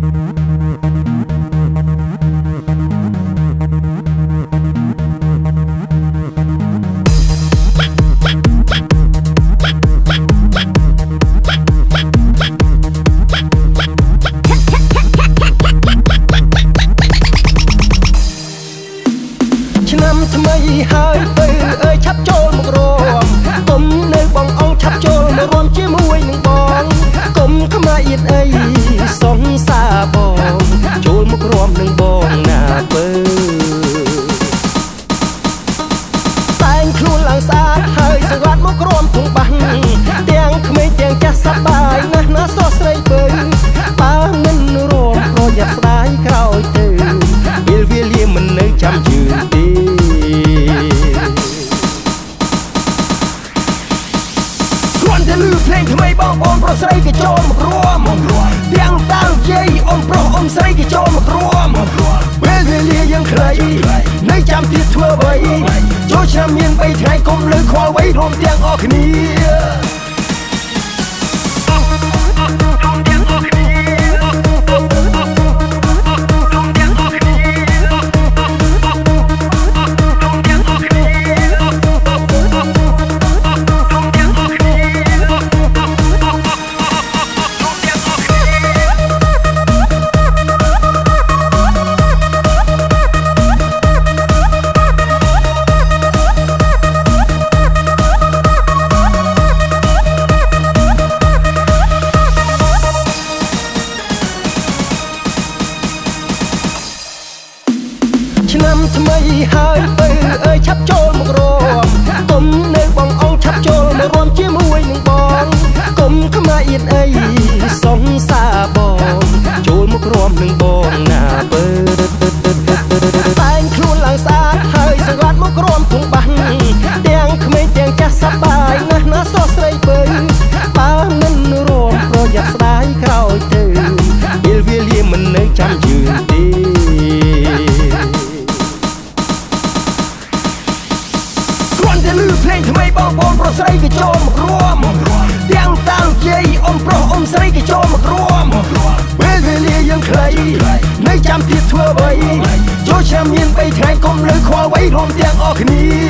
ឆ្នាំថ្មីហើយបើអើយឆាប់ចូលមករមកុំនៅបងអង្គ ខ្លួនឡើងស្អាតហើយសង្វាត់មករមធំបាំងទាំងក្មេងទាំងចាស់សប្បាយណាស់ណាសោះស្រីបើបើមិនរមប្រយ័ត្នស្ដាយក្រោយទៅពេលវេលាមិននៅចាំយឺនទេគ្រាន់តែលឺភ្លេងថ្មីបងប្អូនប្រុសស្រីក៏ចូលមករួមទាំងតាំងយាយអ៊ំប្រុសអ៊ំស្រីក៏ចូលមករួមពេលវេលាយើង ខ្លីនៅចាំទៀតធ្វើអ្វីចូលឆ្នាំមាន3ថ្ងៃកុំលើខ្វល់អ្វីរួមទាំងអស់គ្នា ថ្មីហើយបើអើយឆាប់ចូលមករមកុំនៅបងអង្គឆាប់ចូលមករមជាមួយនឹងបងកុំខ្មាស់អៀនអីសងសាបងចូលមករមនឹងបង ថ្មីបងប្អូនប្រុសស្រីក៏ចូលមករួមទាំងតាំងយាយអ៊ំប្រុសអ៊ំស្រីក៏ចូលមករួមពេលវេលាយើងខ្លីនៅចាំទៀតធ្វើអ្វីចូលឆ្នាំមាន3ថ្ងៃកុំលើខ្វល់អ្វីរួមទាំងអស់គ្នា